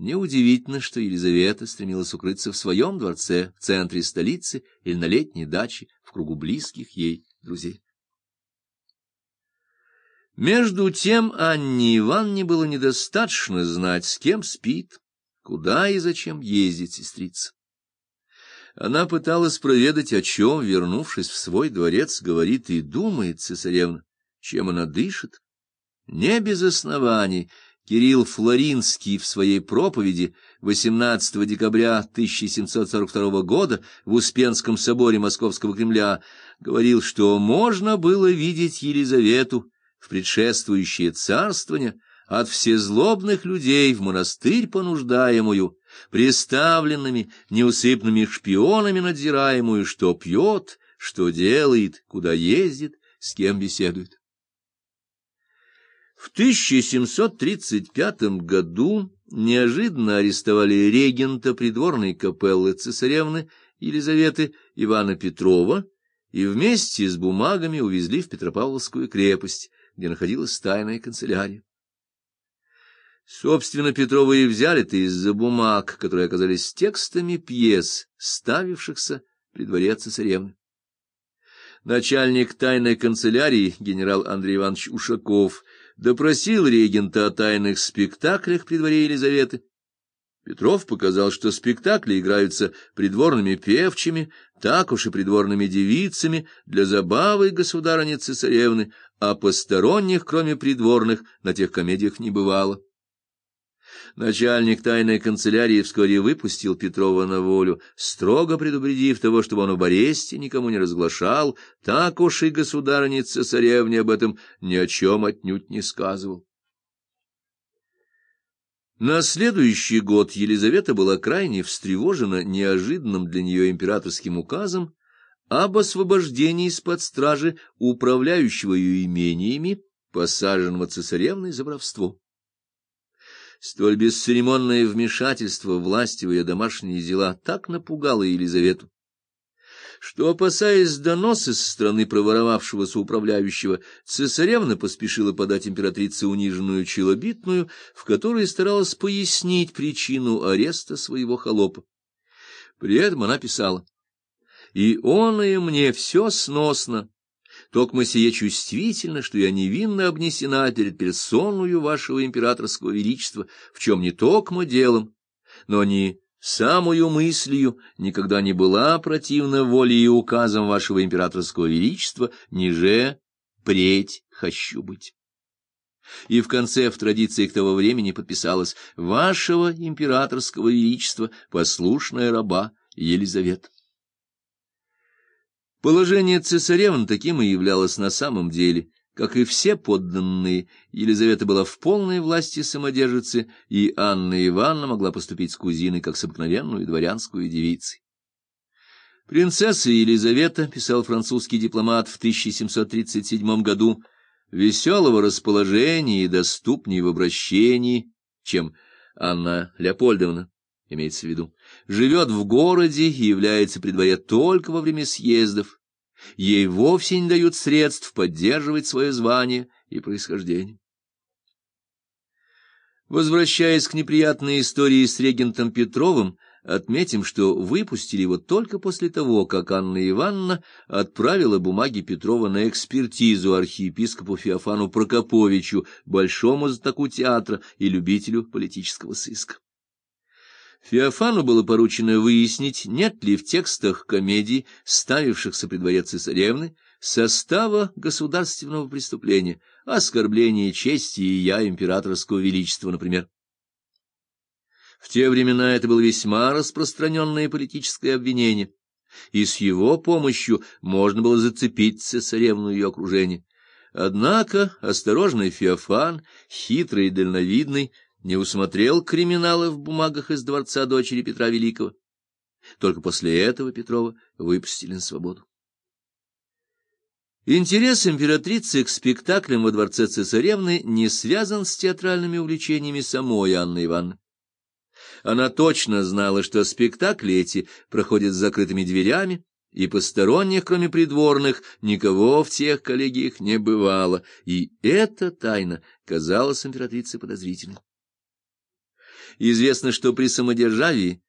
Неудивительно, что Елизавета стремилась укрыться в своем дворце, в центре столицы или на летней даче, в кругу близких ей друзей. Между тем Анне Ивановне было недостаточно знать, с кем спит, куда и зачем ездит сестрица. Она пыталась проведать, о чем, вернувшись в свой дворец, говорит и думает цесаревна, чем она дышит. Не без оснований Кирилл Флоринский в своей проповеди 18 декабря 1742 года в Успенском соборе Московского Кремля говорил, что можно было видеть Елизавету в предшествующее царствование от всезлобных людей в монастырь понуждаемую, приставленными неусыпными шпионами надзираемую, что пьет, что делает, куда ездит, с кем беседует. В 1735 году неожиданно арестовали регента придворной капеллы цесаревны Елизаветы Ивана Петрова и вместе с бумагами увезли в Петропавловскую крепость, где находилась тайная канцелярия. Собственно, Петрова и взяли-то из-за бумаг, которые оказались текстами пьес, ставившихся при дворе цесаревны. Начальник тайной канцелярии, генерал Андрей Иванович Ушаков, допросил регента о тайных спектаклях при дворе Елизаветы. Петров показал, что спектакли играются придворными певчими, так уж и придворными девицами для забавы государыни-цесаревны, а посторонних, кроме придворных, на тех комедиях не бывало. Начальник тайной канцелярии вскоре выпустил Петрова на волю, строго предупредив того, чтобы он об аресте никому не разглашал, так уж и государыне-цесаревне об этом ни о чем отнюдь не сказывал. На следующий год Елизавета была крайне встревожена неожиданным для нее императорским указом об освобождении из-под стражи управляющего ее имениями, посаженного цесаревной за воровство. Столь бесцеремонное вмешательство власти в ее домашние дела так напугало Елизавету, что, опасаясь доноса со стороны проворовавшегося управляющего, цесаревна поспешила подать императрице униженную челобитную, в которой старалась пояснить причину ареста своего холопа. При этом она писала, «И он и мне все сносно, Токмо сие чувствительно, что я невинно обнесена перед персоною вашего императорского величества, в чем не токмо делом, но не самую мыслью никогда не была противна воле и указам вашего императорского величества, ниже преть хочу быть. И в конце в традициях того времени подписалось «Вашего императорского величества, послушная раба Елизавета». Положение цесаревны таким и являлось на самом деле. Как и все подданные, Елизавета была в полной власти самодержицы, и Анна Ивановна могла поступить с кузиной как с обыкновенную дворянскую девицей. Принцесса Елизавета, писал французский дипломат в 1737 году, веселого расположения и доступнее в обращении, чем Анна Леопольдовна имеется в виду, живет в городе и является при дворе только во время съездов. Ей вовсе не дают средств поддерживать свое звание и происхождение. Возвращаясь к неприятной истории с регентом Петровым, отметим, что выпустили его только после того, как Анна Ивановна отправила бумаги Петрова на экспертизу архиепископу Феофану Прокоповичу, большому знатоку театра и любителю политического сыска. Феофану было поручено выяснить, нет ли в текстах комедий, ставившихся при дворе цесаревны, состава государственного преступления, оскорбления чести и я императорского величества, например. В те времена это было весьма распространенное политическое обвинение, и с его помощью можно было зацепить цесаревну и ее окружение. Однако осторожный Феофан, хитрый и дальновидный, не усмотрел криминала в бумагах из дворца дочери Петра Великого. Только после этого Петрова выпустили на свободу. Интерес императрицы к спектаклям во дворце цесаревны не связан с театральными увлечениями самой Анны Ивановны. Она точно знала, что спектакли эти проходят с закрытыми дверями, и посторонних, кроме придворных, никого в тех коллегиях не бывало, и эта тайна казалась императрице подозрительной. Известно, что при самодержавии